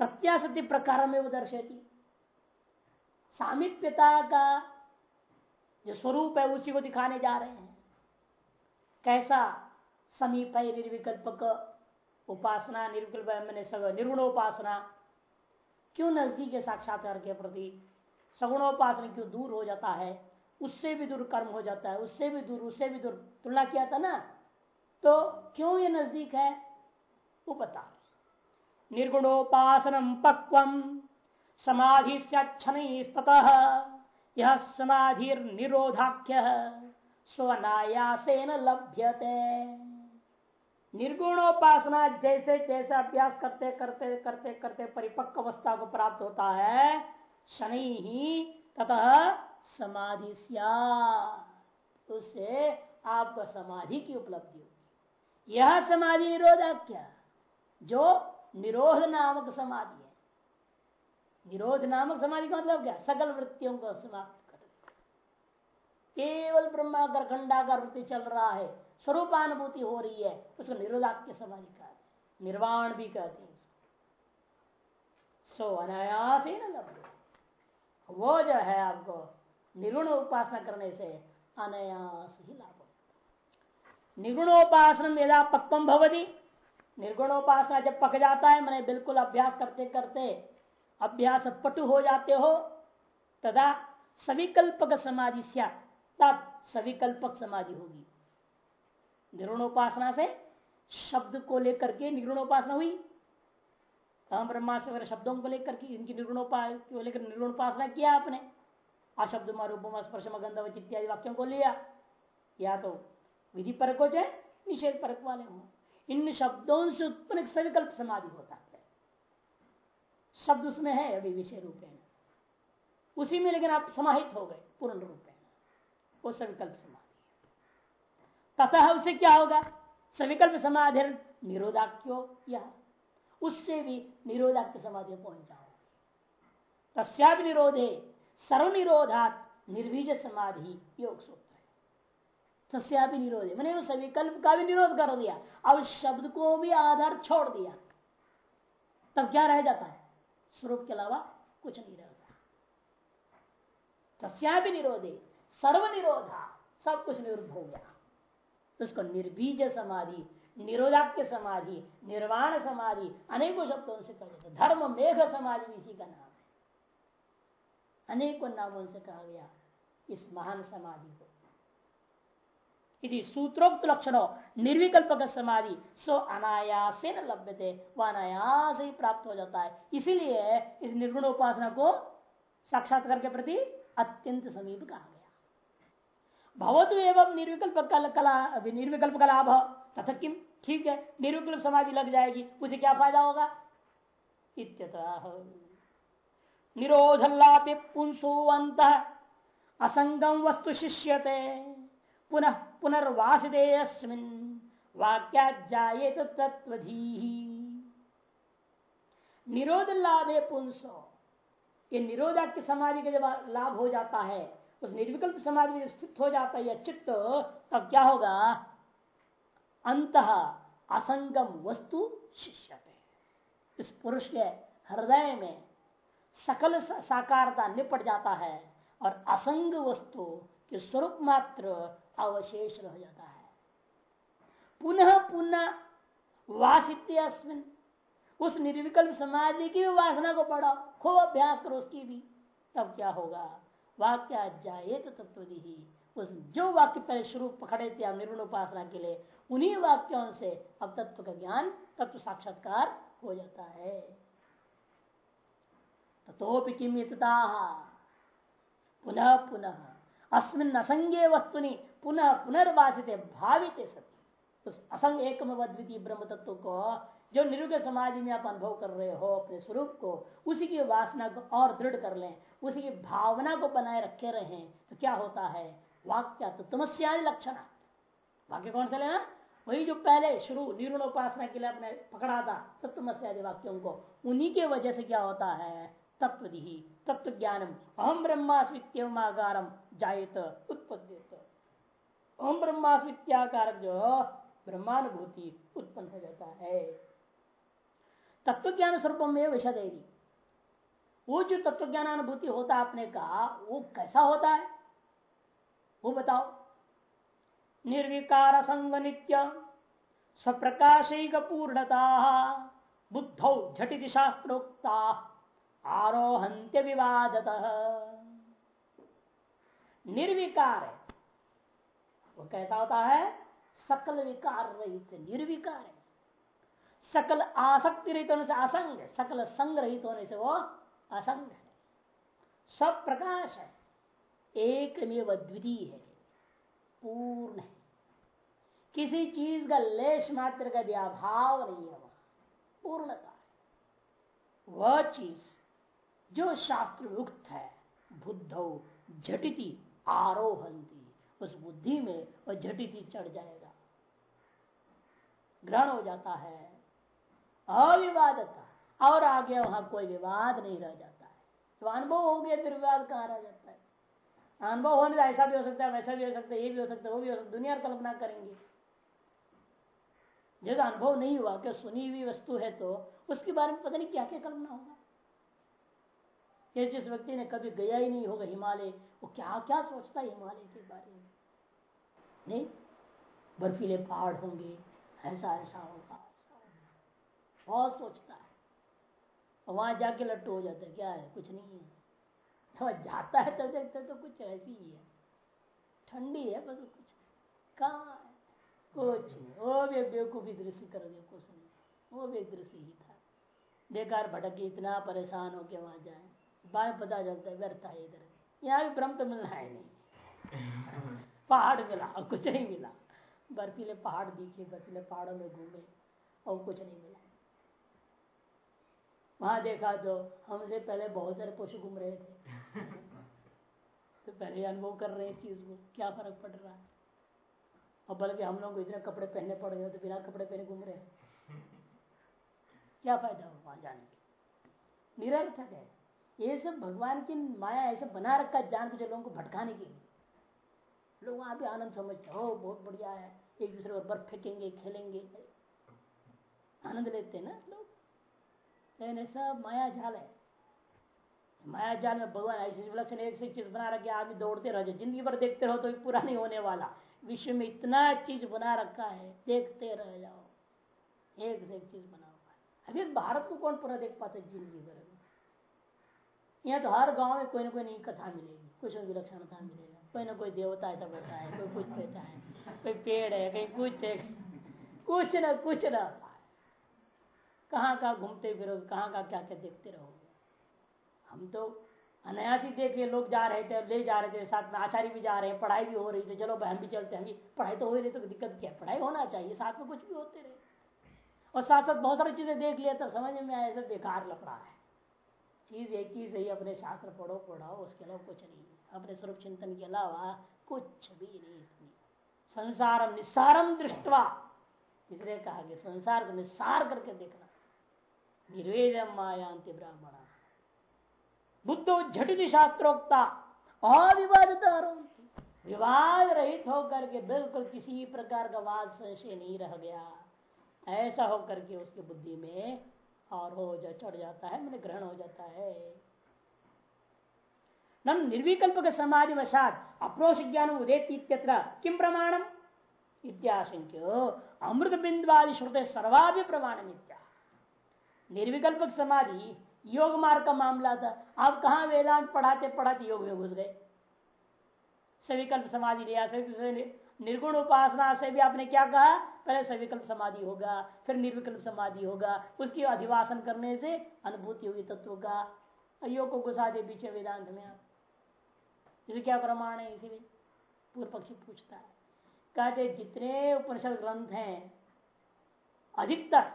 प्रत्याशति प्रकार में वो दर्शेती सामिप्यता का जो स्वरूप है, उसी को दिखाने जा रहे हैं। कैसा समीप है निर्विकल्पक उपासना, निर्विकल्प मैंने निर्गुण उपासना क्यों नज़दीक है साक्षात्कार के प्रति? सगुणोपासना क्यों दूर हो जाता है? उससे भी दूर कर्म हो जाता है, उससे भी दूर, उससे भी दूर। तुलना किया था ना? तो क्यों ये नज़दीक है? वो बता निर्गुणोपासनम पक्वम। समाधि क्षण यह समाधि निरोधाख्य स्वनायासेन लभ्यते। निर्गुणोपासना जैसे जैसे अभ्यास करते करते करते करते परिपक्व अवस्था को प्राप्त होता है, शनि ही ततः समाधि उससे आपको समाधि की उपलब्धि होगी। यह समाधि निरोधक क्या जो निरोध नामक समाधि है। निरोध नामक समाधि का मतलब क्या? सकल वृत्तियों को समाप्त कर केवल ब्रह्माकर खंडाकर वृत्ति चल रहा है, स्वरूपानुभूति हो रही है, उसको निरोधाक्य समाधि कहते निर्वाण भी कहते हैं सो अनायास ही न वो जो है आपको निर्गुण उपासना करने से अनायास ही लाभ हो। निर्गुणोपासन यदा पक्वम भवती निर्गुणोपासना जब पक जाता है, मैंने बिल्कुल अभ्यास करते करते अभ्यास पटु हो जाते हो तथा सविकल्पक समाधि तब सविकल्पक समाधि होगी। निर्गुणोपासना से शब्द को लेकर के निर्गुणोपासना हुई। अहम ब्रह्मास्म वगैरह शब्दों को लेकर के इनकी निर्गुणोपाय को लेकर निर्गुणोपासना किया आपने। अशब्द रूपम स्पर्श गंधवच इत्यादि वाक्यों को लिया। या तो विधि परक हो जाए निषेध परक वाले हो। इन शब्दों से उत्पन्न सविकल्प समाधि होता है। शब्द उसमें है, अभी विषय रूप उसी में लेकिन आप समाहित हो गए, पूर्ण रूप वो सविकल्प समाधि तथा उससे क्या होगा? सविकल्प समाधि निरोधाक्यो यह। उससे भी निरोधाक्य समाधि पहुँच जाओ तस्या निरोधे, सर्वनिरोधात निर्वीज समाधि, योग सूत्र। तस्या भी निरोधे। मैंने उस विकल्प का भी निरोध कर दिया। अब शब्द को भी आधार छोड़ दिया। तब क्या रह जाता है? स्वरूप के अलावा कुछ नहीं रहता तस्या भी निरोधे। सर्वनिरोधा सब कुछ निरुद्ध हो गया। उसको निर्बीज समाधि निरोधाक्य समाधि, निर्वाण समाधि, अनेकों शब्दों से कहा धर्म मेघ समाधि इसी का नाम है। अनेकों नामों से कहा गया इस महान समाधि को। सूत्रोक्त लक्षणों निर्विकल्प समाधि, सो अनायास न लभ्य थे वह अनायास ही प्राप्त हो जाता है। इसीलिए इस निर्गुण उपासना को साक्षात्कार के प्रति अत्यंत समीप कहा गया। भवतु एवं निर्विकल्प कला निर्विकल्प का लाभ, तथा किम ठीक है, निर्विकल्प समाधि लग जाएगी, उसे क्या फ़ायदा होगा? निरोधल्लापे पुंसोवंत असंगम वस्तु शिष्यते। पुनः पुनर्वासिदेयस्मिन वाक्या जाये तो तत्वधी निरोध लाभे पुंसो। ये निरोधक समाधि का जब लाभ हो जाता है, उस निर्विकल्प समाधि में स्थित हो जाता है चित्त, तब क्या होगा? अंत असंगम वस्तु शिष्य इस पुरुष के हृदय में सकल साकारता निपट जाता है और असंग वस्तु के स्वरूप मात्र अवशेष रह जाता है। पुनः पुनः वासित उस निर्विकल्प समाधि की भी वासना को पढ़ो, खूब अभ्यास करो उसकी भी, तब क्या होगा? वाक्य जाए तो तत्व उस जो वाक्य पहले शुरू पकड़े थे निर्गुण उपासना के लिए, उन्हीं वाक्यों से अब तत्व का ज्ञान तत्व साक्षात्कार हो जाता है। तथोपि किमितता। पुनः पुनः अस्मिन असंज्ञ वस्तुनि पुनः पुनर्वासित, भावित सती। उस असंग एकम द्वितीय ब्रह्म तत्व को, जो निरुग समाधि में आप अनुभव कर रहे हो, अपने स्वरूप को, उसी की वासना को और दृढ़ कर लें, उसी की भावना को बनाए रखे रहे तो क्या होता है? वाक्य तो तमस्या लक्षण वाक्य कौन सा लेना वही जो पहले शुरू निर्गुण उपासना के लिए अपने पकड़ा था तो तत्वमस्यादि वाक्यों को, उन्हीं के वजह से क्या होता है? तत्व तत्व ज्ञानम अहम ब्रह्मास्मित्यमाकारम जायत, उत्पद्यत। अहम ब्रह्मास्मित्याकार जो ब्रह्मानुभूति उत्पन्न हो जाता है। तत्व ज्ञान स्वरूप में विषद वो जो तत्व ज्ञान अनुभूति होता आपने कहा वो कैसा होता है? वो बताओ। निर्विकार संग नित्य स्वप्रकाशिक पूर्णता बुद्धौ झटित शास्त्रोक्ता। आरोहंत्य विवादत। निर्विकार है। वो कैसा होता है? सकल विकार रहित निर्विकार है। सकल आसक्ति रहित होने से असंग है। सकल संग रहित होने से वो असंग है। सब प्रकाश है। एक में द्वितीय है। पूर्ण है। किसी चीज़ का लेश मात्र का भी अभाव नहीं है वह। पूर्णता वह चीज़ जो शास्त्र युक्त है, बुद्ध झटिति आरोहंती, उस बुद्धि में वह झटिति चढ़ जाएगा। ग्रहण हो जाता है अविवादता और आगे वहाँ कोई विवाद नहीं रह जाता है। तो अनुभव हो गया, फिर विवाद कहाँ रह जाता है? अनुभव होने से ऐसा भी हो सकता है, वैसा भी हो सकता है, ये भी हो सकता है, वो भी हो सकता है, दुनिया कल्पना करेंगे। जब अनुभव नहीं हुआ कि सुनी हुई वस्तु है तो उसके बारे में पता नहीं क्या क्या कल्पना होगा। ये जिस व्यक्ति ने कभी गया ही नहीं होगा हिमालय, वो क्या क्या सोचता है हिमालय के बारे में? नहीं, बर्फीले पहाड़ होंगे, ऐसा ऐसा होगा। बहुत सोचता है। वहाँ जाके लट्टू हो जाता है, क्या है, कुछ नहीं है। तो जाता है तो देखते तो कुछ ऐसी ही है। ठंडी है, बस कुछ कहा कुछ नहीं। वो भी बेवकूफ़ी दृश्य कर दिया कुछ नहीं वो भी दृश्य ही था। बेकार भटके इतना परेशान हो के वहाँ जाए। बाद पता चलता है, व्यर्थ है इधर। यहाँ भी ब्रह्म तो मिलना है नहीं। पहाड़ मिला और कुछ नहीं मिला। बर्फीले पहाड़ दिखे, बर्फीले पहाड़ों में घूमे, और कुछ नहीं मिला। वहाँ देखा तो हमसे पहले बहुत सारे पशु घूम रहे थे। तो पहले अनुभव कर रहे चीज़ को, क्या फ़र्क पड़ रहा है? और बल्कि हम लोग को इतने कपड़े पहनने पड़ गए तो बिना कपड़े पहने घूम रहे हैं। क्या फ़ायदा हो वहाँ जाने की निरर्थक है। ये सब भगवान की माया ऐसे बना रखा जान के लोगों को भटकाने के लिए। लोग वहाँ भी आनंद समझते हो बहुत बढ़िया है, एक दूसरे पर बर्फ़ फेंकेंगे, खेलेंगे। आनंद लेते हैं ना लोग। लेकिन सब माया जाल है। माया जाल में भगवान ऐसी विलक्षण एक से चीज़ बना रखे, आदमी दौड़ते रहो ज़िंदगी भर देखते रहो तो पूरा नहीं होने वाला। विश्व में इतना चीज़ बना रखा है, देखते रह जाओ। एक से एक चीज़ बना हुआ है। अभी भारत को कौन पूरा देख पाते ज़िंदगी भर में? यहाँ तो हर गाँव में कोई ना कोई नई कथा मिलेगी, कुछ विलक्षणता मिलेगा। कोई ना कोई देवता ऐसा बैठा है, कोई कुछ बैठा है, कोई पेड़ है कहीं कुछ है, कुछ ना कुछ रहता है कहाँ कहाँ घूमते फिरो, कहाँ कहाँ क्या क्या देखते रहोगे? हम तो अनायास ही देख लोग जा रहे थे, ले जा रहे थे, साथ में आचार्य भी जा रहे हैं, पढ़ाई भी हो रही थी चलो हम भी चलते हम भी पढ़ाई तो हो रही तो दिक्कत क्या पढ़ाई होना चाहिए, साथ में कुछ भी होते रहे। और साथ साथ बहुत सारी चीज़ें देख लिया तो समझ में आया, ऐसा बेकार लपड़ा है। चीज़ एक ही सही, अपने शास्त्र पढ़ो, पढ़ाओ, उसके अलावा कुछ नहीं। अपने स्वरूप चिंतन के अलावा कुछ भी नहीं इसमें। संसार निस्सारम दृष्टवा। इसलिए कहा कि संसार को निस्सार करके देखना। निर्वेद मायांति ब्राह्मण। बुद्धो झटित शास्त्रोक्ता। अविवादित विवाद रहित होकर के बिल्कुल किसी प्रकार का वाद संशय नहीं रह गया। ऐसा होकर के उसकी बुद्धि में और हो जा, चढ़ जाता है, मैंने ग्रहण हो जाता है। नम निर्विकल्प समाधि वशात अप्रोष ज्ञान उदेत किम प्रमाणम? इत्याशंक्य। अमृत बिंदुवादि श्रुते सर्वाभि प्रमाण मित्या निर्विकल्प समाधि, योग मार्ग का मामला था। आप कहा वेदांत पढ़ाते पढ़ाते योग में घुस गए? सविकल्प समाधि लिया निर्गुण उपासना से भी आपने क्या कहा? पहले सविकल्प समाधि होगा, फिर निर्विकल्प समाधि होगा। उसकी अधिवासन करने से अनुभूति होगी तत्व का। योग को घुसा दे पीछे वेदांत में आप। इसे क्या प्रमाण है इसीलिए पूर्व पक्षी पूछता है। कहते, जितने उपनिषद ग्रंथ हैं, अधिकतर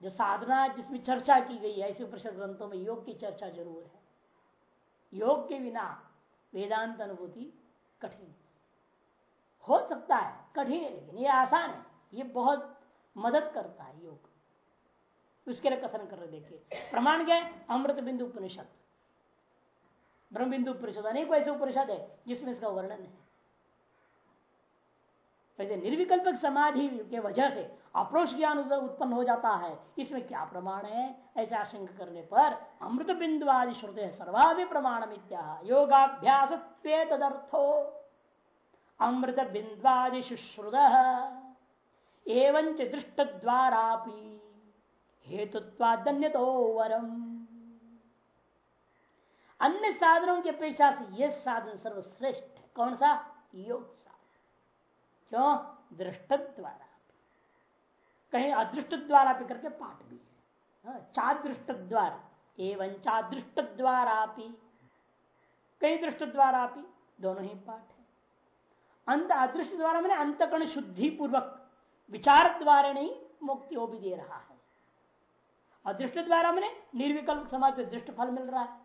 जो साधना जिसमें चर्चा की गई है, ऐसे उपनिषद ग्रंथों में योग की चर्चा ज़रूर है। योग के बिना वेदांत अनुभूति कठिन हो सकता है, कठिन है, लेकिन ये आसान है। ये बहुत मदद करता है योग। उसके लिए कथन कर रहे देखिए। प्रमाण क्या है? अमृत बिंदु उपनिषद। ब्रह्म बिंदु उपनिषद, अनेक ऐसे उपनिषद है जिसमें इसका वर्णन है। वैसे निर्विकल्पक समाधि के वजह से अप्रोष ज्ञान उत्पन्न हो जाता है। इसमें क्या प्रमाण है? ऐसे आशंका करने पर अमृत बिंदु आदि श्रुते सर्वाभि प्रमाण योगाभ्यास तदर्थो अमृत बिंदुआदि शुश्रुत। एवं दृष्ट द्वारा हेतुत्वादन्य तो वरम। अन्य साधनों की अपेक्षा से यह साधन सर्वश्रेष्ठ कौन सा? योग साधन। क्यों? दृष्ट द्वारा कहीं अदृष्ट द्वारा भी करके पाठ भी है। हाँ, चादृष्ट द्वारा एवं चादृष्ट द्वारा कहीं दृष्ट द्वारा दोनों ही पाठ है। अंत अदृष्ट द्वारा मैंने अंतकरण शुद्धि पूर्वक विचार द्वारा नहीं मुक्ति वो भी दे रहा है। और अदृष्ट द्वारा मैंने निर्विकल्प समाज को दृष्ट फल मिल रहा है।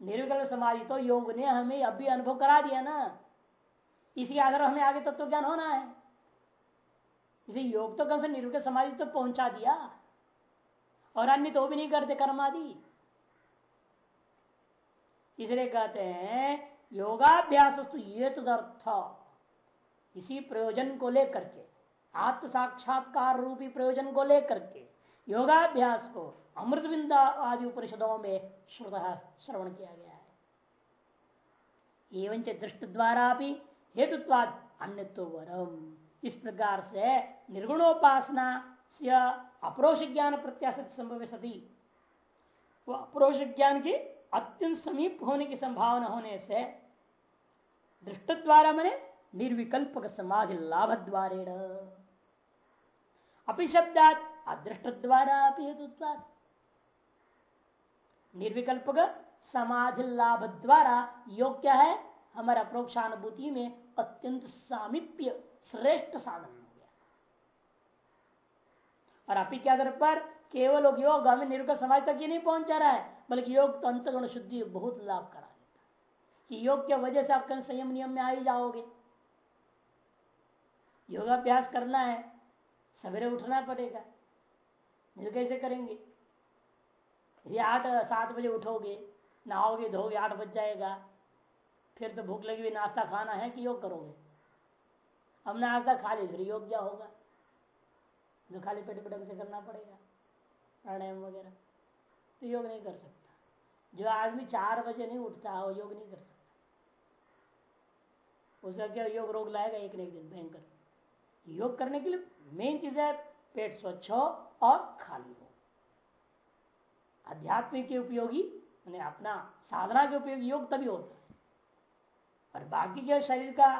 निर्विकल्प समाधि तो योग ने हमें अभी अनुभव करा दिया ना। इसी आधार हमें आगे तत्व ज्ञान होना है, इसे योग तो कम से निर्विकल्प समाधि तो पहुँचा दिया। और अन्य तो भी नहीं करते कर्म आदि इसलिए कहते हैं योगाभ्यास तो ये तदर्थ इसी प्रयोजन को लेकर के आत्म साक्षात्कार रूपी प्रयोजन को लेकर के योगाभ्यास को अमृत बिंदा आदि उपनिषदों में श्रुत श्रवण किया गया है। एवं दृष्ट द्वारा भी हेतुत्वाद अन्य तो वरम इस प्रकार से निर्गुणोपासना से अप्रोष ज्ञान प्रत्याशित संभव सती। वो अप्रोष ज्ञान की अत्यंत समीप होने की संभावना होने से दृष्ट द्वारा मैंने निर्विकल्पक समाधि लाभ द्वारे अपि शब्दात अदृष्ट द्वारा हेतुत्वाद निर्विकल्पक समाधि लाभ द्वारा योग क्या है, हमारा प्रोक्षानुभूति में अत्यंत सामिप्य श्रेष्ठ साधन हो गया। और अपी क्या कर पर, केवल योग हमें निर्विकल समाज तक ही नहीं पहुँचा रहा है, बल्कि योग तो अंतगुण शुद्धि बहुत लाभ करा देता कि योग की वजह से आप कहीं संयम नियम में आ ही जाओगे। योगाभ्यास करना है सवेरे उठना पड़ेगा। नहीं कैसे करेंगे? यदि आठ, सात बजे उठोगे, नहाओगे धोगे आठ बज जाएगा। फिर तो भूख लगी हुई, नाश्ता खाना है कि योग करोगे? अब नाश्ता खा ली फिर योग क्या होगा? जो खाली पेट पेट से करना पड़ेगा, प्राणायाम वगैरह। तो योग नहीं कर सकता। जो आदमी चार बजे नहीं उठता, वो योग नहीं कर सकता। उसका क्या योग रोग लाएगा एक न एक दिन? भयंकर। योग करने के लिए मेन चीज़ है पेट स्वच्छ हो और खाली हो। आध्यात्मिक के उपयोगी मैंने अपना साधना के उपयोगी योग तभी होता है। और बाकी के शरीर का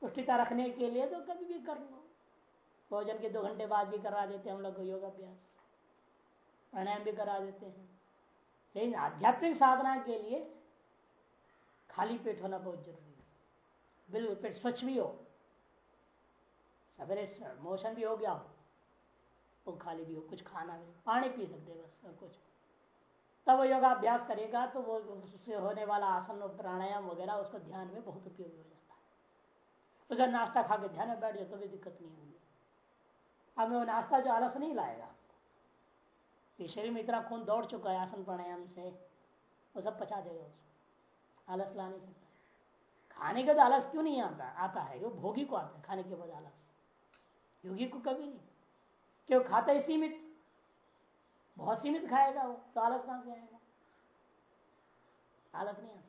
पुष्टिता रखने के लिए तो कभी भी कर लो। भोजन के दो घंटे बाद भी करा देते हैं हम लोग योगाभ्यास। प्राणायाम भी करा देते हैं। लेकिन आध्यात्मिक साधना के लिए खाली पेट होना बहुत ज़रूरी है। बिल्कुल, पेट स्वच्छ भी हो। सवेरे मोशन भी हो गया हो वो खाली भी हो, कुछ खाना भी, पानी पी सकते बस और कुछ। तब वो योगाभ्यास करेगा तो वो उससे होने वाला आसन प्राणायाम वगैरह, उसको ध्यान में बहुत उपयोगी हो जाता है। उधर नाश्ता खा के ध्यान में बैठ जाए तो भी दिक्कत नहीं होगी। अब वो नाश्ता जो आलस नहीं लाएगा। ये शरीर में इतना खून दौड़ चुका है आसन प्राणायाम से, वो सब पचा देगा उसको। आलस ला नहीं खाने का तो आलस क्यों नहीं आता? आता है, वो भोगी को आता है, खाने के बाद आलस। योगी को कभी नहीं। क्यों? खाता है सीमित। बहुत सीमित खाएगा वो तो आलस कहाँ से आएगा? आलस नहीं आ सकता।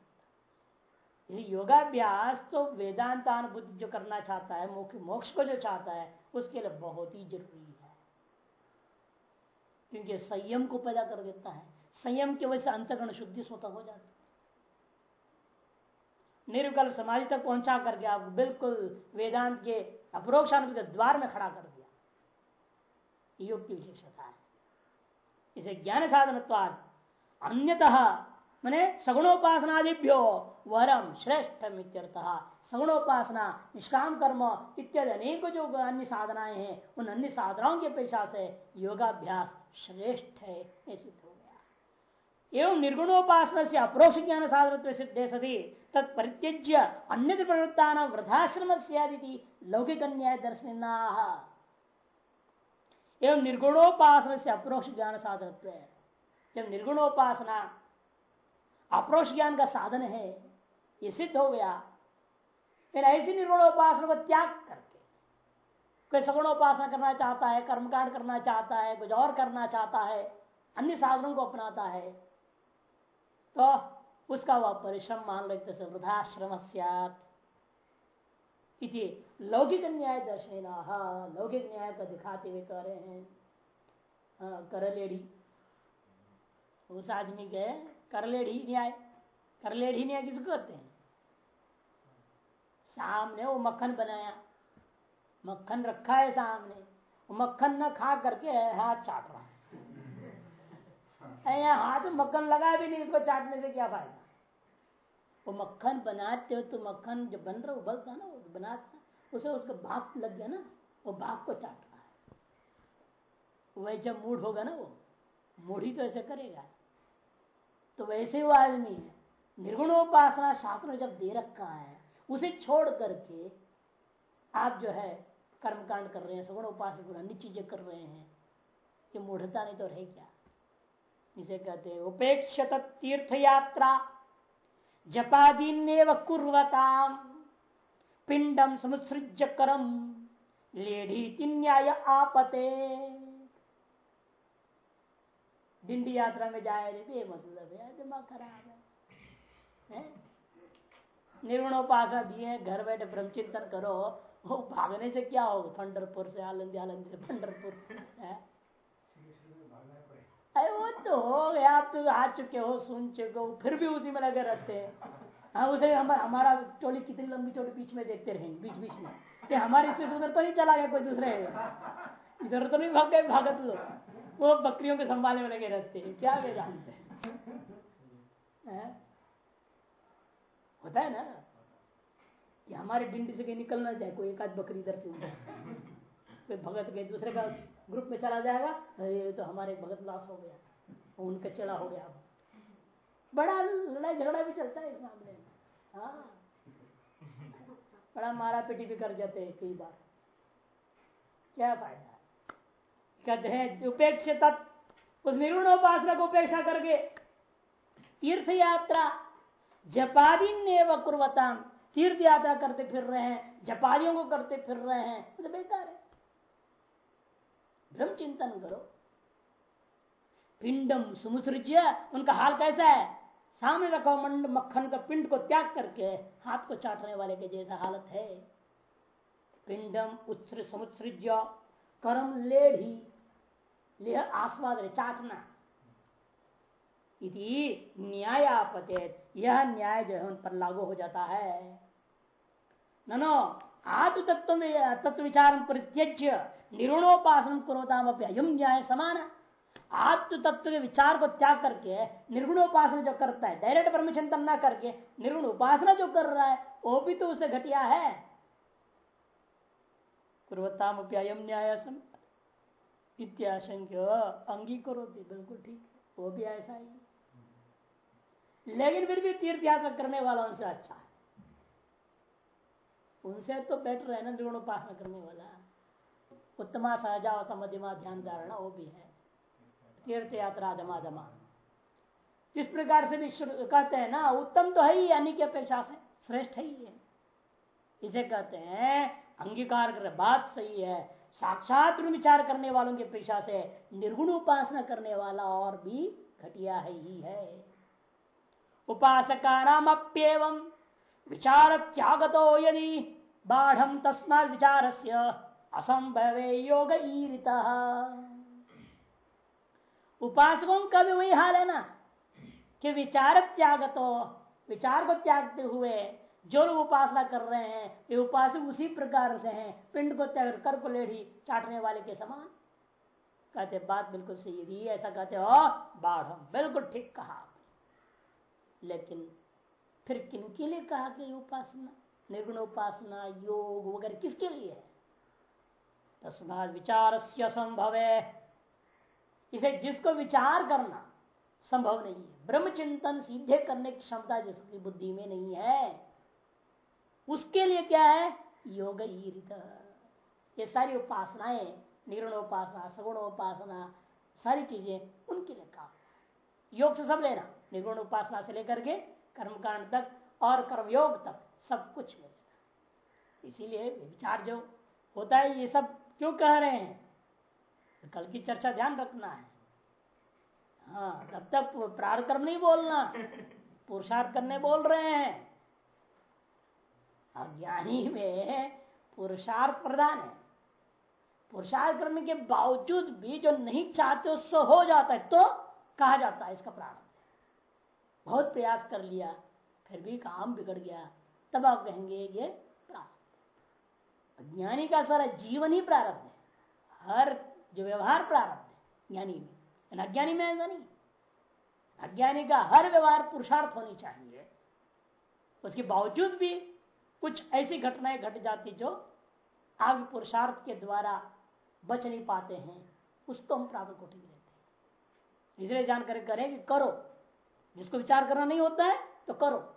योगाभ्यास तो वेदांतानुभूति जो करना चाहता है मोक्ष को जो चाहता है, उसके लिए बहुत ही ज़रूरी है। क्योंकि संयम को पैदा कर देता है। संयम की वजह से अंतकरण शुद्धि स्वतः हो जाती है। निर्विकल्प समाधि तक पहुँचा करके आप बिल्कुल वेदांत के अपरोक्षानुभूति द्वार में खड़ा कर दिया। योग की विशेषता है। इसे ज्ञान साधन अन्यतः, मैंने सगुणोपासनादिभ्यो वरम श्रेष्ठ सगुणोपासना, निष्काम कर्म इत्यादि अनेक जो अन्य साधनाएँ हैं, उन अन्य साधनाओं की अपेक्षा से योगाभ्यास श्रेष्ठ है सिद्ध हो गया। एवं निर्गुणोपासना से अप्रोक्ष ज्ञान साधन सिद्धे सती। तत्परित्यज्य अन्य प्रवृत्ता नाम वृद्धाश्रम से लौकिक न्याय दर्शन एवं निर्गुणोपासना से अप्रोक्ष ज्ञान साधन जब निर्गुणोपासना अप्रोक्ष ज्ञान का साधन है ये सिद्ध हो गया फिर ऐसी निर्गुणोपासना को त्याग करके कोई सगुणोपासना करना चाहता है, कर्मकांड करना चाहता है, कुछ और करना चाहता है, अन्य साधनों को अपनाता है तो उसका वह परिश्रम मान लेते से वृद्धाश्रम इति लौकिक न्याय दर्शन लौकिक न्याय को दिखाते हुए कह रहे हैं हाँ, करलेढ़ी। उस आदमी के करलेड़ी न्याय करलेड़ी न्याय किसको कहते हैं? सामने वो मक्खन बनाया मक्खन रखा है सामने वो मक्खन न खा करके हाथ चाट रहा है। यहाँ हाथ मक्खन लगा भी नहीं उसको चाटने से क्या फ़ायदा? वो मक्खन बनाते हो तो मक्खन जो बन रहा उबलता ना, वो बनाता उसे उसका भाप लग गया ना, वो भाप को चाट रहा है। वही जब मूड होगा ना वो, मूढ़ी तो ऐसे करेगा। तो वैसे वो आदमी है। निर्गुणोपासना शास्त्र जब दे रखा है, उसे छोड़ करके आप जो है कर्मकांड कर रहे हैं, सगुण उपासना अन्य चीज़ें कर रहे हैं, ये मूढ़ता नहीं तो रहे क्या? इसे कहते हैं उपेक्षत तीर्थ यात्रा जपादीन कुर्वताम। पिंडम समुत्सृज्य करम। लेढ़ी न्याय आपते। डिंडी यात्रा में जाए रे मतलब है दिमाग खराब है? निर्गुणोपासना दिए घर बैठे ब्रह्म चिंतन करो, वो भागने से क्या होगा? पंडरपुर से आलंदी आलंदी से पंडरपुर अरे वो तो हो गया, आप तो आ चुके हो, सुन चुके हो, फिर भी उसी में लगे रहते हैं। हाँ उसे हम, हमारा चोली कितनी लंबी चोली बीच में देखते रहेंगे, बीच बीच में। कि हमारे इसमें उधर तो नहीं चला गया, कोई दूसरे इधर तो नहीं भाग गए भागत लोग वो बकरियों के संभालने में लगे रहते हैं, क्या वेदांत है? होता है ना कि हमारे डिंडी से कहीं निकल ना जाए, कोई एक आध बकरी इधर से उधर। कोई भगत के, दूसरे का ग्रुप में चला जाएगा ये तो हमारे भगत लाश हो गया उनका चेड़ा हो गया बड़ा लड़ाई झगड़ा भी चलता है इस मामले में। हाँ। बड़ा मारा पीटी भी कर जाते हैं कई बार। क्या फ़ायदा? कहते हैं उपेक्षित उस निर्गुणोपासना को उपेक्षा करके तीर्थ यात्रा जपादी ने वक्रवताम तीर्थ यात्रा करते फिर रहे हैं, जपादियों को करते फिर रहे हैं। तो बेकार है। ब्रह्म चिंतन करो। पिंडम सुमुसृज्य, उनका हाल कैसा है? सामने रखो मंड मक्खन का पिंड को त्याग करके, हाथ को चाटने वाले के जैसा हालत है। पिंडम उत्सृ समुत्सृज्य करम लेढ़ी ले आस्वाद चाटना। न्याय आपते यह न्याय जो है उन पर लागू हो जाता है। नो आत्म तत्व में, तत्व विचार परित्यज्य निर्गुणोपासन करोताम अयम न्याय समान। आत्म तत्व के विचार को त्याग करके निर्गुण उपासना जो करता है डायरेक्ट परमिशन ना करके निर्गुण उपासना जो कर रहा है, वो भी तो उसे घटिया है। कुरताम अयम न्याय इत्याशंक्य अंगीकरो बिल्कुल ठीक है, वो भी ऐसा ही लेकिन फिर भी तीर्थ यात्रा करने वाला उनसे अच्छा है। उनसे तो बेटर है ना निर्गुण उपासना करने वाला। उत्तमा सहजा मध्यमा ध्यान धारणा वो भी है। तीर्थ यात्रा दमा दमा इस प्रकार से भी कहते हैं ना, उत्तम तो है ही अन्य की अपेक्षा से श्रेष्ठ ही है इसे कहते हैं, अंगीकार कर बात सही है, साक्षात विचार करने वालों की अपेक्षा से निर्गुण उपासना करने वाला और भी घटिया है ही है। उपासका नाम अप्येवं विचार त्यागतो यदि, बाढ़ तस्मा विचार से असंभव योग उपासकों का भी वही हाल है ना, कि विचार त्याग तो विचार को त्यागते हुए जो लोग उपासना कर रहे हैं, ये उपासक उसी प्रकार से हैं, पिंड को त्याग, कर को लेढ़ी चाटने वाले के समान। कहते, बात बिल्कुल सही है, ऐसा कहते, हो बाढ़ बिल्कुल ठीक कहा लेकिन फिर किन के लिए कहा कि उपासना? निर्गुण उपासना, योग वगैरह किसके लिए है? तस्मात विचार से संभव। है इसे जिसको विचार करना संभव नहीं है, ब्रह्मचिंतन सीधे करने की क्षमता जिसकी बुद्धि में नहीं है, उसके लिए क्या है? योग ये सारी उपासनाएँ सगुण उपासना सारी चीज़ें उनके लिए काम योग से सब लेना निर्गुण उपासना से लेकर के कर्मकांड तक और कर्मयोग तक सब कुछ मिलेगा। इसीलिए विचार जो होता है ये सब क्यों कह रहे हैं? तो कल की चर्चा ध्यान रखना है। हाँ तब तक प्रार कर्म नहीं बोलना। पुरुषार्थ करने बोल रहे हैं। अज्ञानी में पुरुषार्थ प्रधान है। पुरुषार्थ करने के बावजूद भी जो नहीं चाहते, उससे हो जाता है तो कहा जाता है इसका प्रारंभ बहुत प्रयास कर लिया, फिर भी काम बिगड़ गया। तब आप कहेंगे, ये अज्ञानी का सारा जीवन ही प्रारब्ध है। हर जो व्यवहार प्रारब्ध है, ज्ञानी में। अज्ञानी में ऐसा नहीं। अज्ञानी का हर व्यवहार पुरुषार्थ होनी चाहिए। उसके बावजूद भी कुछ ऐसी घटनाएँ घट जाती जो आगे पुरुषार्थ के द्वारा बच नहीं पाते हैं, उसको हम प्राप्त कोटि देते हैं। इसलिए जानकारी करें कि करो। जिसको विचार करना नहीं होता है तो करो।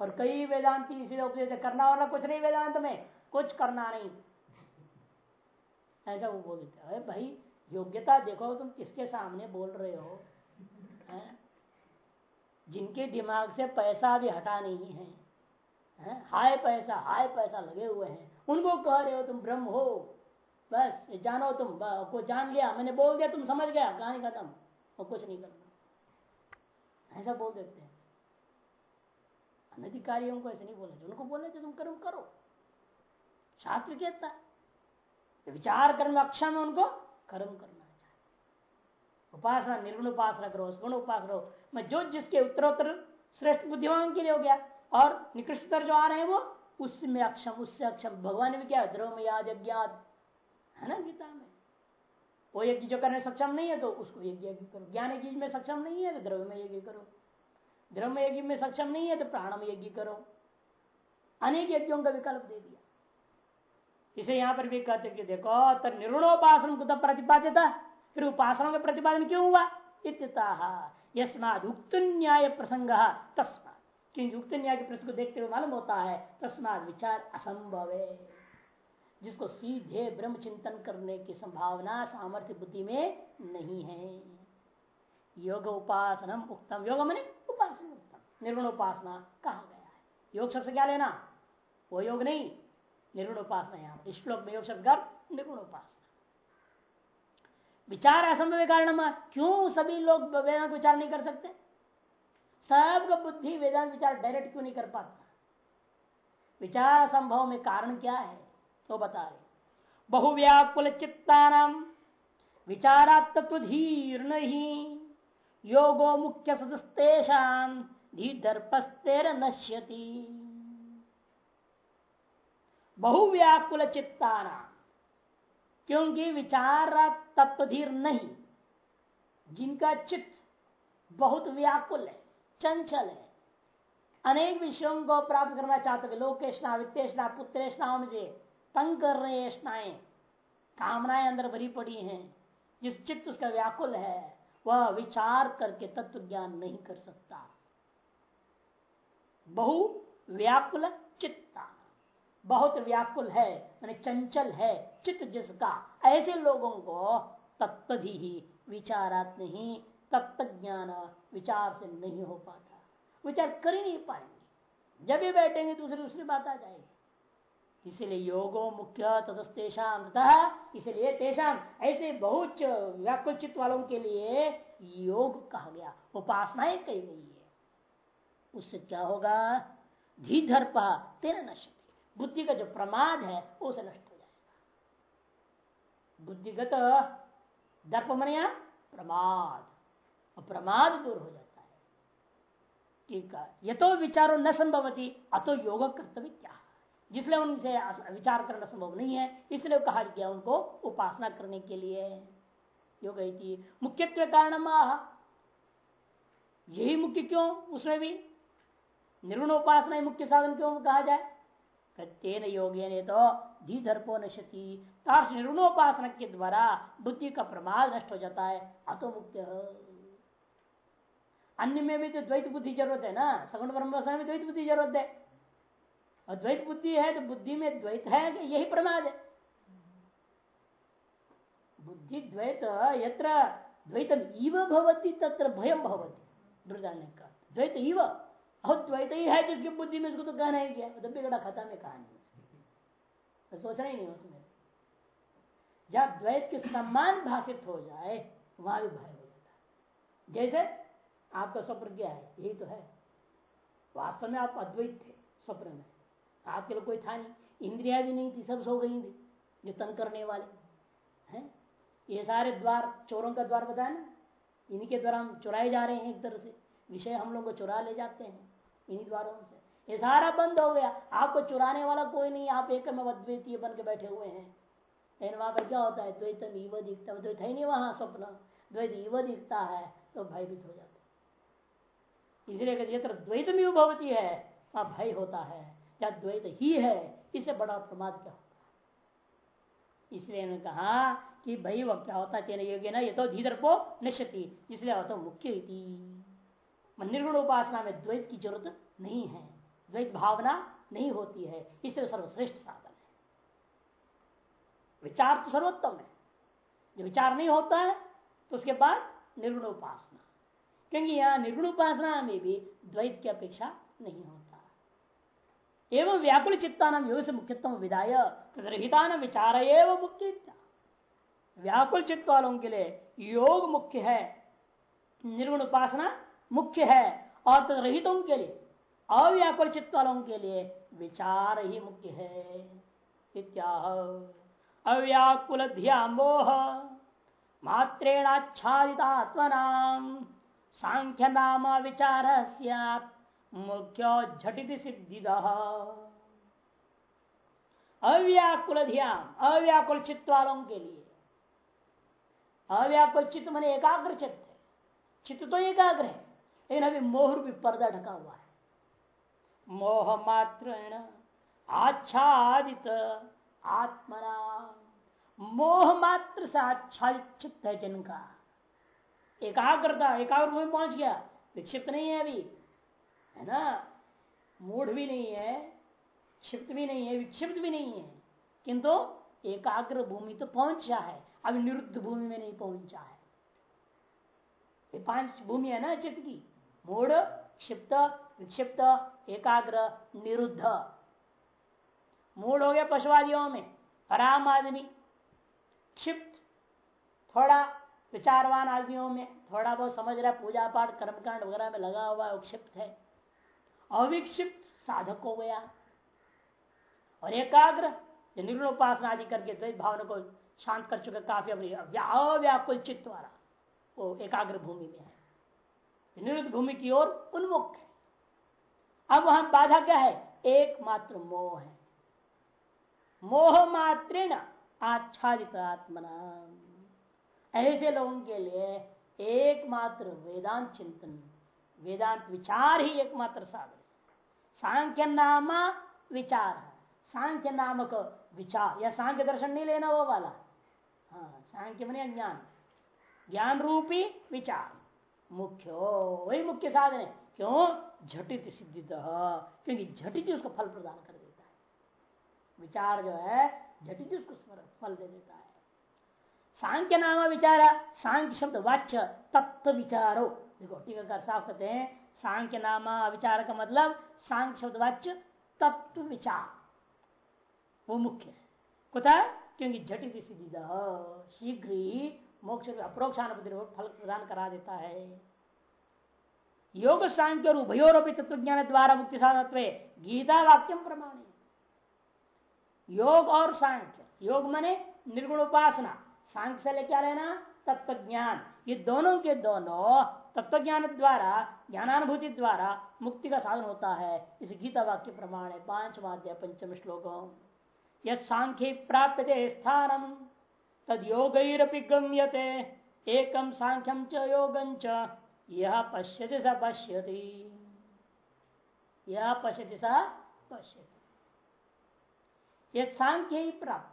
और कई वेदांति इसीलिए उपदेश करना वाला कुछ नहीं वेदांत में। कुछ करना नहीं। ऐसा वो बोल देते अरे भाई योग्यता देखो तुम किसके सामने बोल रहे हो है? जिनके दिमाग से पैसा भी हटा नहीं है, है? हाय पैसा हाय पैसा लगे हुए हैं। उनको कह रहे हो तुम ब्रह्म हो बस जानो तुम को जान लिया मैंने बोल दिया तुम समझ गया कहानी खत्म और कुछ नहीं करना। ऐसा बोल देते हैं। अनधिकारियों को ऐसे नहीं बोलना उनको बोलना चाहिए तुम कर्म करो। शास्त्र कहता है विचार कर्म अक्षम में उनको, कर्म करना चाहिए। उपासना, निर्गुण उपासना करो गुण उपासना करो। मैं जो जिसके उत्तरोत्तर श्रेष्ठ बुद्धिमान के लिए हो गया, और निकृष्टतर जो आ रहे हैं वो, उसमें अक्षम, उससे अक्षम। भगवान भी क्या द्रव में याद अज्ञात है ना गीता में? वो यज्ञ जो करने सक्षम नहीं है तो उसको यज्ञ करो। ज्ञान यज्ञ में सक्षम नहीं है तो द्रव्य में यज्ञ करो। द्रव्य यज्ञ में सक्षम नहीं है तो प्राणम यज्ञ करो। अनेक यज्ञों का विकल्प दे दिया। इसे यहाँ पर भी कहते कि देखो तो निर्णोपासन को तो प्रतिपादित फिर उपासना का प्रतिपादन क्यों हुआ? यस्माद उक्त न्याय प्रसंग तस्माद क्योंकि उक्त न्याय के प्रसंग को देखते हुए मालूम होता है, तस्माद विचार असंभव। है जिसको सीधे ब्रह्म चिंतन करने की संभावना, सामर्थ्य, बुद्धि में नहीं है। योग उपासनम उत्तम योग मैंने उपासना उत्तम निर्गुण उपासना कहा गया है। योग सबसे क्या लेना? वो योग नहीं। निर्गुण उपासना यहाँ श्लोक में योग शब्द निर्गुण उपासना विचार असंभव कारण क्यों सभी लोग वेदांत विचार नहीं कर सकते? सबका बुद्धि वेदांत विचार डायरेक्ट क्यों नहीं कर पाता? विचार असंभव में कारण क्या है? तो बता रहे बहुव्याकुल चित्ता विचारात्व धीर नहीं योगो मुख्य सदस्तेषाम धीदर्पस्तेर नश्यति बहुव्याकुल चित्ताना क्योंकि विचार तत्वधीर नहीं, जिनका चित्त बहुत व्याकुल है, चंचल है। अनेक विषयों को प्राप्त करना चाहते लोकेशना वित्तेषणा पुत्रेषणाओं में तंग कर रहे हैं कामनाएँ अंदर भरी पड़ी हैं। जिस चित्त उसका व्याकुल है, वह विचार करके तत्व ज्ञान नहीं कर सकता। बहु व्याकुल बहुत व्याकुल है, मैंने चंचल है, चित्त जिसका, ऐसे लोगों को तत्व ही विचारात नहीं तत्व ज्ञान विचार से नहीं हो पाता। विचार कर ही नहीं पाएँगे। जब भी बैठेंगे, दूसरी दूसरी बात आ जाएगी। इसलिए योगो मुख्य तदस्तेषाम इसलिए तेषाम ऐसे बहुत व्याकुल चित्त वालों के लिए योग कहा गया। उपासनाएँ कही गई है। उससे क्या होगा? धीधर्पा तेरा नष्ट बुद्धि का जो प्रमाद है, उसे नष्ट हो जाएगा। बुद्धिगत दर्प मन मनिया प्रमाद प्रमाद दूर हो जाता है। ठीक है। ये तो विचारो न संभवती, अतो योग कर्तव्य क्या जिसलिए उनसे विचार करना संभव नहीं है, इसलिए कहा गया उनको उपासना करने के लिए। योग मुख्यत्व कारण यही मुख्य क्यों? उसमें भी निर्गुण उपासना मुख्य साधन क्यों कहा जाए? तेन योगे ने तो धी धर्पो नशति निर्गुणोपासना के द्वारा बुद्धि का प्रमाद नष्ट हो जाता है अतो मुख्य अन्य में भी तो द्वैत बुद्धि ज़रूरत है ना? सगुण ब्रह्म में द्वैत बुद्धि ज़रूरत है। अद्वैत बुद्धि है तो बुद्धि में द्वैत है कि यही प्रमाद है। बुद्धि द्वैत यत्र द्वैतम इव भवती, तत्र भयम भवती। दुर्गा ने द्वैत इव। और द्वैत ही है जिसकी बुद्धि में उसको तो कहना ही गया तो बिगड़ा खत्म है कहानी। तो सोचना ही नहीं उसमें। जब द्वैत के सम्मान भाषित हो जाए, वहाँ भी भय हो जाता जैसे आपका स्वप्न क्या है? यही तो है। वास्तव में आप अद्वैत थे स्वप्न में। आपके लिए कोई था नहीं। इंद्रिया भी नहीं थी, सब सो गई थी, जो तन करने वाले। हैं? ये सारे द्वार, चोरों का द्वार बताया ना? इन्हीं के द्वारा हम चुराए जा रहे हैं एक तरह से। विषय हम लोग को चुरा ले जाते हैं। इन्हीं द्वारों से। ये सारा बंद हो गया। आपको चुराने वाला कोई नहीं, आप एक अद्वितीय बन के बैठे हुए हैं। लेकिन वहाँ पर क्या होता है? द्वैत ईव दिखता द्वैत है नहीं वहाँ स्वप्न द्वैत ईव दिखता है तो भयभीत हो जाता इसलिए यत्र द्वैत में भवती है, वहाँ भय होता है। या द्वैत ही है, इससे बड़ा प्रमाद क्या होता है? इसलिए उन्होंने कहा कि भाई वह क्या होता है? योग्य ना, ये तो धीधर को निश्चती इसलिए होता मुख्य निर्गुण उपासना में द्वैत की ज़रूरत नहीं है। द्वैत भावना नहीं होती है। इसलिए सर्वश्रेष्ठ साधन है। विचार तो सर्वोत्तम है। जो विचार नहीं होता है तो उसके बाद निर्गुण उपासना। क्योंकि यहाँ निर्गुण उपासना में भी द्वैत की अपेक्षा नहीं होता। एवं व्याकुल चित्ता नाम योग से मुख्यत्व विदाय। तदरहिता विचार एवं मुख्य व्याकुल चित्त वालों के लिए योग मुख्य है। निर्गुण उपासना मुख्य है और तदरहितों के लिए अव्याकुल चित्त वालों के लिए विचार ही मुख्य है। इत्याह। अव्याकुल ध्या मोह मात्रेणाच्छादितात्मना सांख्य नाम विचार मुख्य झटित सिद्धि अव्याकुल ध्यान अव्याकुल चित्त वालों के लिए। अव्याकुल चित्त मैंने एकाग्र चित्त है। चित्त तो एकाग्र है। लेकिन अभी मोह भी पर्दा ढका हुआ है। मोह मात्र आच्छादित आत्मना। मोह मात्र से आच्छादित चित्त है जिनका। एकाग्रता, एकाग्र में पहुँच गया, विक्षिप्त नहीं है अभी, है ना? मूढ़ भी नहीं है, क्षिप्त भी नहीं है, विक्षिप्त भी नहीं है। किंतु एकाग्र भूमि तो पहुँचा है, अभी निरुद्ध भूमि में नहीं पहुँचा है। ये पाँच भूमि है ना चित्त की? मूढ़ क्षिप्त विक्षिप्त एकाग्र निरुद्ध मूड हो गया पशुवादियों में आराम आदमी क्षिप्त थोड़ा विचारवान आदमियों में थोड़ा बहुत समझ रहा है पूजा पाठ कर्मकांड वगैरह में लगा हुआ है क्षिप्त है अविक्षिप्त साधक हो गया और एकाग्र जो निर्गुण उपासना आदि करके द्वैत भावना को शांत कर चुके काफ़ी अपनी अव्याकुल चित्त वाला, वो एकाग्र भूमि में है। निरुद्ध भूमि की ओर उन्मुख है। अब वहाँ बाधा क्या है? एकमात्र मोह है। मोह मात्रेण आच्छादित आत्मना। ऐसे लोगों के लिए एकमात्र वेदांत चिंतन, वेदांत विचार ही एकमात्र साधन सांख्य नाम विचार सांख्य नामक विचार, या सांख्य दर्शन नहीं लेना वो वाला। हाँ सांख्य मने ज्ञान ज्ञान रूपी विचार। मुख्य वही मुख्य साधन है। क्यों? झटित सिद्धि क्योंकि झटित उसको फल प्रदान कर देता है। विचार जो है, झटित उसको फल दे देता है। सांख्य नाम विचार, सांख्य शब्द वाच्य, तत्व विचारो। देखो, टीकाकार साफ़ कहते हैं, सांख्य नाम विचार का मतलब सांख्य शब्द वाच्य, तत्व विचार। वो मुख्य है। कुथा क्योंकि झटित सिद्धि शीघ्र ही मोक्ष अप्रोक्षानुपति फल प्रदान करा देता है। योग सांख्य और उभयोरपि तत्व ज्ञान द्वारा मुक्ति साधत्व, गीता वाक्यम प्रमाण। योग और सांख्य योग मने निर्गुण उपासना सांख्य से क्या लेना? तत्व ज्ञान ये दोनों के दोनों तत्व ज्ञान द्वारा, ज्ञानानुभूति द्वारा मुक्ति का साधन होता है। इस गीता वाक्य प्रमाण है पाँच अध्याय, पंचम श्लोकों। यह सांख्य प्राप्त स्थानम। तद योग गम्यते एकम सांख्यम च योगं यह पश्यति स पश्यति। यह पश्यति स पश्यति। सांख्य ही प्राप्त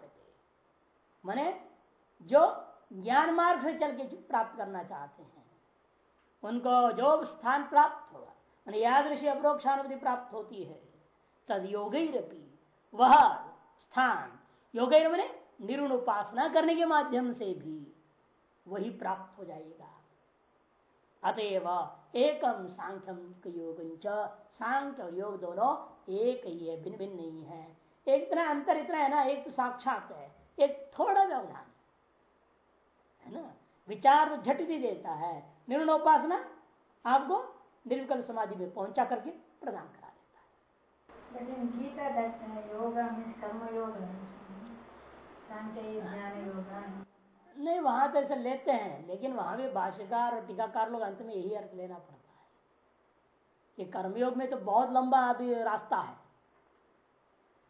मने जो ज्ञान मार्ग से चल के प्राप्त करना चाहते हैं, उनको जो स्थान प्राप्त होगा, मैंने यादृशी अप्रोक्षानुभूति प्राप्त होती है तद योग वह स्थान योग मैंने निर्गुण उपासना करने के माध्यम से भी वही प्राप्त हो जाएगा। अतएव एकम सांख्यम योग सांख्य और योग दोनों एक ही है भिन्न भिन्न नहीं है। एक इतना अंतर इतना है ना, एक तो साक्षात है, एक थोड़ा व्यवधान है। ना? विचार तो झट ही देता है। निर्णय उपासना आपको निर्विकल्प समाधि में पहुँचा करके प्रदान करा देता है। लेकिन गीता योगा कर्म योग नहीं वहाँ तो ऐसे लेते हैं लेकिन वहाँ भी भाष्यकार और टीकाकार लोग अंत में यही अर्थ लेना पड़ता है। कि कर्मयोग में तो बहुत लंबा अभी रास्ता है।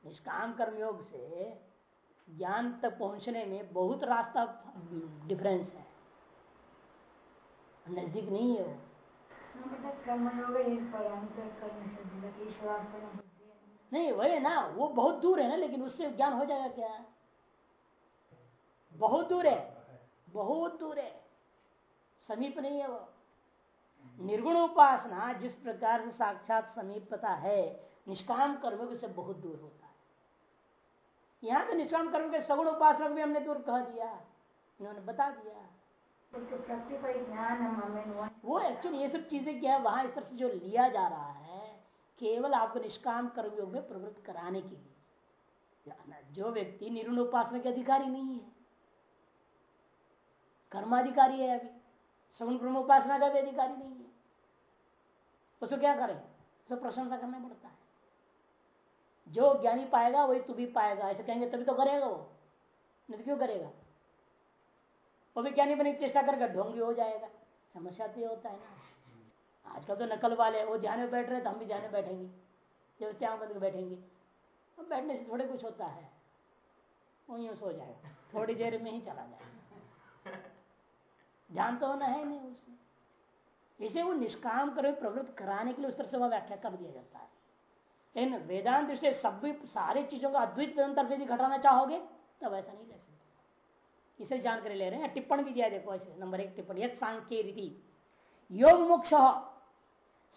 निष्काम कर्मयोग से ज्ञान तक पहुँचने में बहुत रास्ता डिफरेंस है। नज़दीक नहीं है वो। नहीं वही ना वो बहुत दूर है ना लेकिन उससे ज्ञान हो जाएगा क्या? बहुत दूर है बहुत दूर है। समीप नहीं है वो। निर्गुण उपासना जिस प्रकार से साक्षात समीपता है निष्काम कर्म से बहुत दूर होता है। यहाँ तो निष्काम कर्म के सगुण उपासना भी हमने दूर कह दिया इन्होंने बता दिया। वो एक्चुअली ये सब चीज़ें क्या है वहाँ इस तरह से जो लिया जा रहा है केवल आपको निष्काम कर्मयोग में प्रवृत्त कराने के लिए। जो व्यक्ति निर्गुण उपासना के अधिकारी नहीं है। कर्माधिकारी है अभी। सगुण ब्रह्म उपासना का भी अधिकारी नहीं है। उसको क्या करें? उसको प्रशंसा करना पड़ता है। जो ज्ञानी पाएगा, वही तू भी पाएगा। ऐसे कहेंगे, तभी तो करेगा वो। नहीं तो क्यों करेगा? वो भी ज्ञानी बने, चेष्टा करके ढोंगी हो जाएगा। समस्या तो ये होता है ना। आजकल तो नकल वाले वो ध्यान में बैठ रहे तो हम भी ध्यान में बैठेंगे। जब क्या बंद बैठेंगे। अब बैठने से थोड़े कुछ होता है। वो यूँ सो जाएगा। थोड़ी देर में ही चला जाएगा। ध्यान तो होना है नहीं उससे इसे वो निष्काम कर, प्रवृत्त कराने के लिए उस तरह से वह व्याख्या कर दिया जाता है। लेकिन वेदांत से सब भी सारी चीज़ों का अद्वित वेदांत यदि घटाना चाहोगे, तब ऐसा नहीं ले सकते। इसे जानकारी ले रहे हैं। टिप्पण भी दिया देखो ऐसे, नंबर एक टिप्पणी सांख्य रीति योग मोक्ष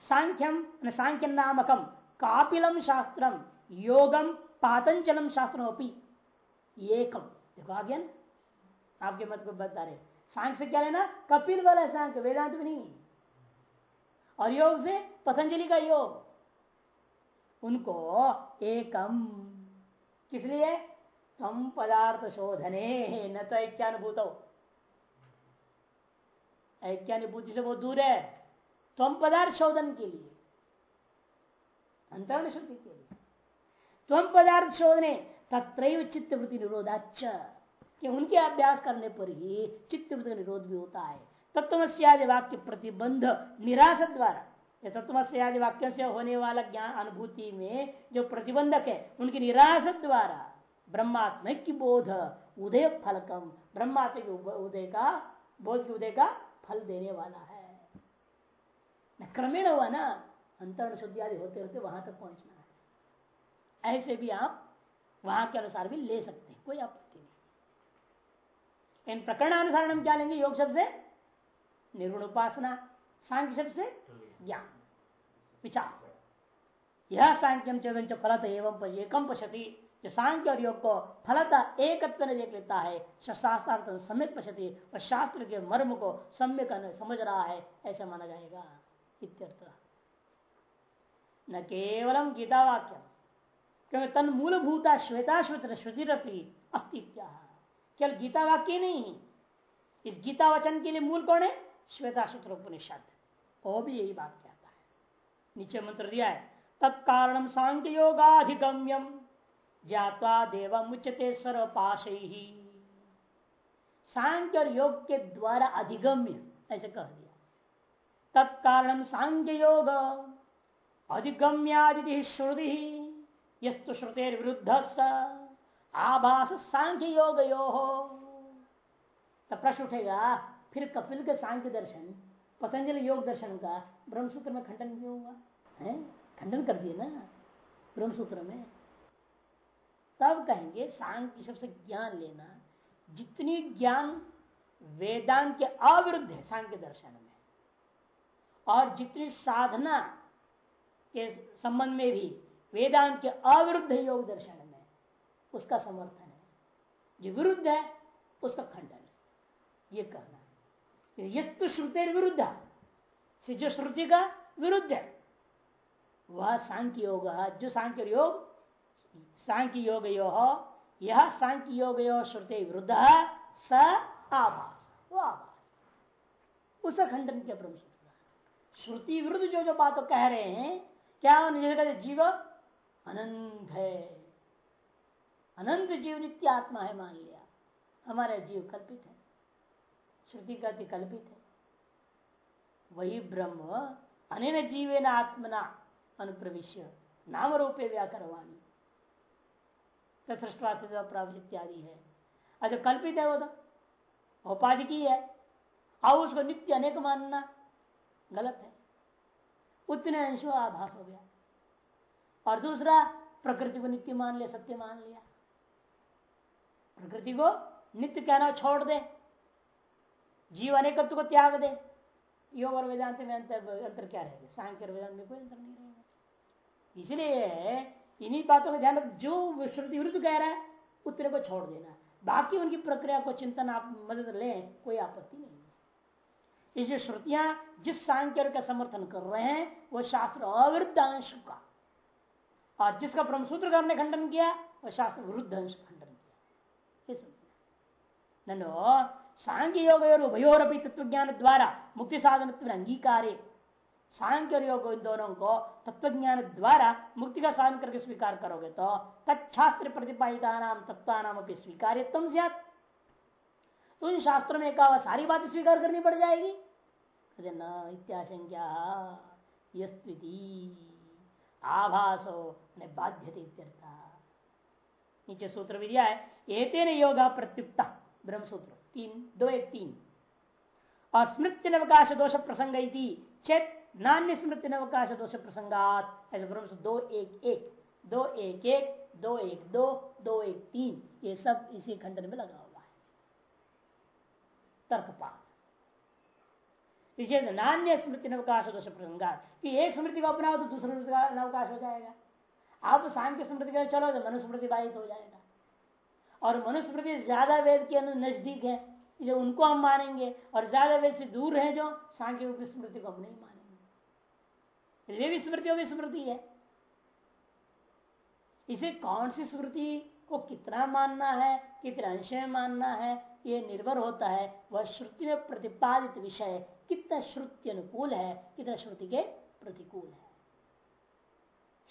सांख्यम सांख्य नामकम कापिलम शास्त्रम योगम पातंचलम शास्त्रोपी एकम देखो आ गया ना? आपके मत को बता रहे सांख्य से क्या लेना? कपिल वाला सांख्य वेदांत भी नहीं। और योग से पतंजलि का योग। उनको एकम। किस लिए? तम पदार्थ शोधने। न तो ऐक्यानुभूत हो। ऐक्यानुभूति से बहुत दूर है। तम पदार्थ शोधन के लिए। अंतरण शुद्धि के लिए। तम पदार्थ शोधने। तत्र चित्तवृत्ति निरोधाच कि उनके अभ्यास करने पर ही चित्तवृत्ति का निरोध भी होता है। तत्वस्यादि वाक्य प्रतिबंध निराश द्वारा तत्वस्यादि वाक्य से होने वाला ज्ञान अनुभूति में जो प्रतिबंधक है, उनकी निराश द्वारा ब्रह्मात्मक की बोध, उदय फलकम, ब्रह्मात्म के उदय का, बोध उदय का फल देने वाला है। क्रमेण हुआ ना, अंतरण शुद्धि आदि होते होते वहाँ तक पहुँचना है। ऐसे भी आप वहाँ के अनुसार भी ले सकते हैं, कोई आपत्ति नहीं प्रकरण प्रकरणानुसार हम क्या लेंगे? योग शब्द से? निर्गुण उपासना सांख्य शब्द से? ज्ञान। विचार। यह सांख्यम चेतन फलत एवं एकम पशति जो सांख्य और योग को फलता एक देख लेता है सम्यक पशति और शास्त्र के मर्म को सम्यक समझ रहा है, ऐसा माना जाएगा। न केवलम गीता वाक्य क्योंकि तन मूलभूता श्वेताश्वेत श्रुतिरपी अस्तित्व केवल गीता वाक्य नहीं इस गीता वचन के लिए मूल कौन है? श्वेता सूत्र उपनिषद। वो भी यही बात कहता है। नीचे मंत्र दिया है, तत्कारण सांख्य योगाधिगम्यम जात्वा देव मुचते सर्वपाश। ही सांख्य और योग के द्वारा अधिगम्य, ऐसे कह दिया। तत्कारण सांख्य योग अधिगम्यादि श्रुति, यस्तु श्रुतेर विरुद्ध आभास सांख्य योग यो हो तो प्रश्न उठेगा, फिर कपिल के सांख्य दर्शन, पतंजलि योग दर्शन का ब्रह्मसूत्र में खंडन क्यों हुआ है? खंडन कर दिए ना, ब्रह्मसूत्र में। तब कहेंगे सांख्य सबसे ज्ञान लेना, जितनी ज्ञान वेदांत के अविरुद्ध है सांख्य दर्शन में, और जितनी साधना के संबंध में भी वेदांत के अविरुद्ध योग दर्शन उसका समर्थन है। जो विरुद्ध है, उसका खंडन है। ये कहना यस्तु श्रुति विरुद्ध। से जो श्रुति का विरुद्ध है, वह सांख्य योग जो सांख्य योग सांख्य योग यो यह सांख्य योग यो श्रुति विरुद्ध स आभास। वो आभास। उस खंडन के ब्रह्म श्रुति विरुद्ध जो जो बात कह रहे हैं, क्या जीव अनंत है। अनंत जीव नित्य आत्मा है मान लिया। हमारा जीव कल्पित है। श्रुति का कल्पित है। वही ब्रह्म अन जीवेन आत्मना अनुप्रविश्य नाम रूपे व्याकरवाणी सृष्टवाद प्राप्त इत्यादि है। अच्छा कल्पित है वो तो उपाधि की है। अब उसको नित्य अनेक मानना गलत है। उतने अंशों आभास हो गया। और दूसरा, प्रकृति को नित्य मान लिया, सत्य मान लिया। प्रकृति को नित्य कहना छोड़ दे जीव अनेकत्व को त्याग दे। योग और वेदांत में अंतर अंतर क्या रहेगा? सांख्य और वेदांत में कोई अंतर नहीं रहेगा। इसलिए इन्हीं बातों का ध्यान जो श्रुति विरुद्ध कह रहा है, उत्तर को छोड़ देना। बाकी उनकी प्रक्रिया को चिंतन आप मदद लें, कोई आपत्ति नहीं है। इसलिए श्रुतियाँ जिस सांख्य का समर्थन कर रहे हैं, वो शास्त्र अविरुद्ध अंश का। और जिसका ब्रह्मसूत्र करने खंडन किया वह शास्त्र विरुद्ध अंश खंडन ये ननो सांख्य योग और उभयोरपी तत्व ज्ञान द्वारा मुक्ति साधन अंगीकार। सांख्य और योग दोनों को तत्व ज्ञान द्वारा मुक्ति का साधन करके स्वीकार करोगे तो तत्शास्त्र प्रतिपादिता नाम तत्व नाम अपनी स्वीकार्य इन शास्त्रों में कहा सारी बातें स्वीकार करनी पड़ जाएगी न इत्याशंख्या आभासो ने बाध्य नीचे सूत्र विद्या है, एतेन योगा प्रत्युक्ता। ब्रह्म सूत्र तीन, दो एक तीन। और स्मृति नवकाश दोष प्रसंग चेत नान्य स्मृति नवकाश दोष प्रसंगात ऐसे ब्रह्म दो एक एक, दो एक एक, दो एक दो दो एक तीन, ये सब इसी खंडन में लगा हुआ है। तर्कपात नान्य स्मृति नवकाश दोष प्रसंगात कि एक स्मृति को अपनाओ तो दूसरे स्मृति का नवकाश हो जाएगा। आप सांख्य स्मृति के चलो तो मनुस्मृति बाधित हो जाएगा। और मनुस्मृति ज़्यादा वेद के नज़दीक है जो उनको हम मानेंगे, और ज़्यादा वेद से दूर है जो, सांख्य स्मृति को हम नहीं मानेंगे। वे भी स्मृतियों की स्मृति है। इसे कौन सी स्मृति को कितना मानना है, कितने अंश में मानना है, ये निर्भर होता है, वह श्रुति में प्रतिपादित विषय कितना श्रुति अनुकूल है, कितना श्रुति के प्रतिकूल है।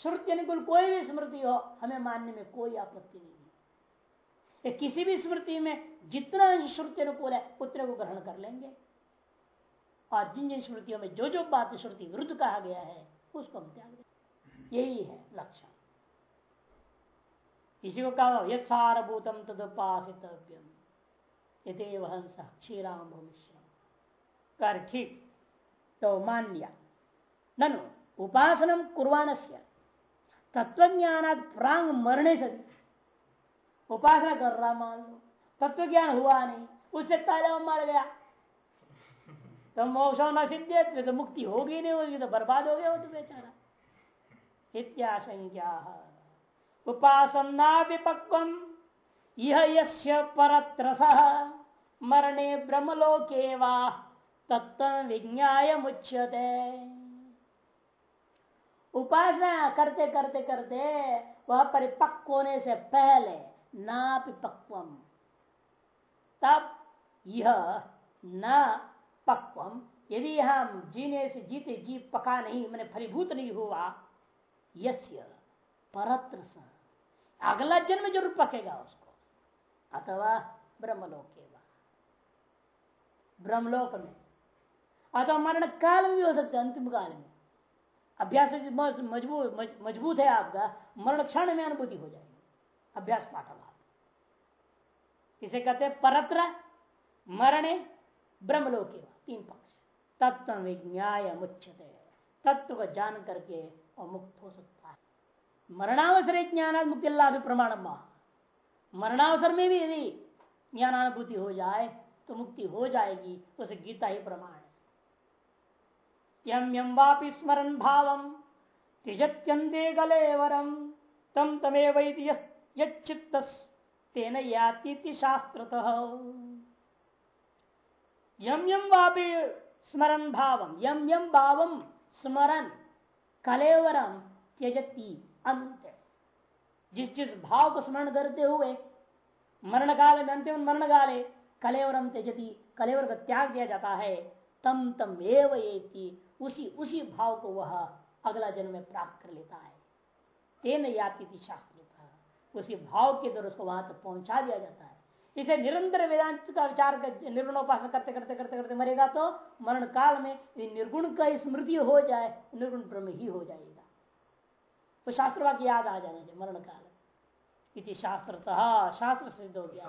श्रुति अनुकूल कोई भी स्मृति हो, हमें मानने में कोई आपत्ति नहीं किसी भी स्मृति में जितना श्रुति अनुकूल है उतने को ग्रहण कर लेंगे। और जिन जिन स्मृतियों में जो जो बात श्रुति विरुद्ध कहा गया है, उसको हम त्याग यही है लक्षण। इसी को कहा यद सारभूतम तदुपासितव्यम। यदेव हंस क्षीराम भविष्य कर, ठीक। तो मान लिया ननु उपासनम कुर्वाण से तत्वज्ञान प्रांग मरने से उपासना कर रहा मान लो। तत्व ज्ञान हुआ नहीं। उससे पहले वो मर गया। तो मोक्ष न सिद्ध तो मुक्ति होगी नहीं होगी तो बर्बाद हो गया वो तो बेचारा। इत्याशंख्या उपासना विपक्व यह यस्य परत्रस। मरणे ब्रह्मलोके वा तत्व विज्ञाय मुच्यते। उपासना करते करते करते वह परिपक्व होने से पहले नापिपक्वम तब यह न पक्वम। यदि हम जीने से जीते जी पका नहीं, मैंने फलीभूत नहीं हुआ, यस्य परत्र अगला जन्म ज़रूर पकेगा उसको। अथवा ब्रह्मलोक ब्रह्मलोक में। अथवा मरण काल में भी हो सकता है, अंतिम काल में। अभ्यास मज़बूत मज़बूत है आपका। मरण क्षण में अनुभूति हो जाएगी। अभ्यास पाठभाग इसे कहते हैं परत्र, मरणे, ब्रह्मलोके, तीन पक्ष। तत्व विज्ञाय मुच्छते तत्व को जान करके और मुक्त हो सकता है। मरणावसर ज्ञान मुक्ति लाभ प्रमाण मरणावसर में भी यदि ज्ञानानुभूति हो जाए तो मुक्ति हो जाएगी उसे गीता ही प्रमाण है। यम यम वापि स्मरण भाव त्यजत्यंते गले वरम तम तमे यच्चित्त तेन याति यम यम वापि स्मरण भाव यम यम भाव स्मरण कलेवरम त्यजती अंत जिस जिस भाव को स्मरण करते हुए मरण काल में अंतिम मरण काले कलेवरम त्यजती, कलेवर का त्याग दिया जाता है, तम तम एव उसी उसी भाव को वह अगला जन्म में प्राप्त कर लेता है। तेन याति शास्त्र उसी भाव के द्वारा उसको वहाँ तक पहुँचा दिया जाता है। इसे निरंतर वेदांत का विचार निर्गुणोपासना करते करते करते करते मरेगा तो मरण काल में निर्गुण का स्मृति हो जाए निर्गुण ब्रह्म ही हो जाएगा। तो शास्त्र वाक्य याद आ जाना चाहिए मरण काल। इति शास्त्र शास्त्र सिद्ध हो गया।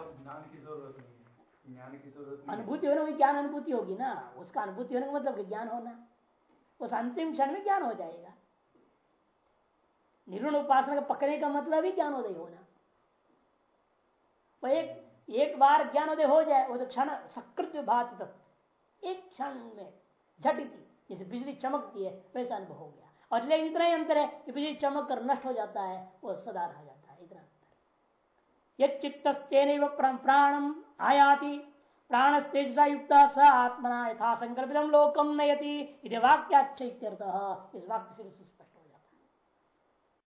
अनुभूति होने की ज्ञान अनुभूति होगी ना। उसका अनुभूति होने का मतलब ज्ञान होना। उस अंतिम क्षण में ज्ञान हो जाएगा। निर्गुण उपासना का पकड़ने का मतलब ही ज्ञानोदय होना। वो एक एक बार ज्ञानोदय हो जाए, वो तो क्षण सकृत भात एक क्षण में झटती, जैसे बिजली चमकती है, वैसा अनुभव हो गया। और लेकिन इतना ही अंतर है कि बिजली चमक कर नष्ट हो जाता है, वो सदा रह जाता है, इतना अंतर ये चित्त प्राणम आयाति प्राण तेजसा युक्त स आत्मना यथा संकल्पित लोकम नयति वाक्याच इस वाक्य से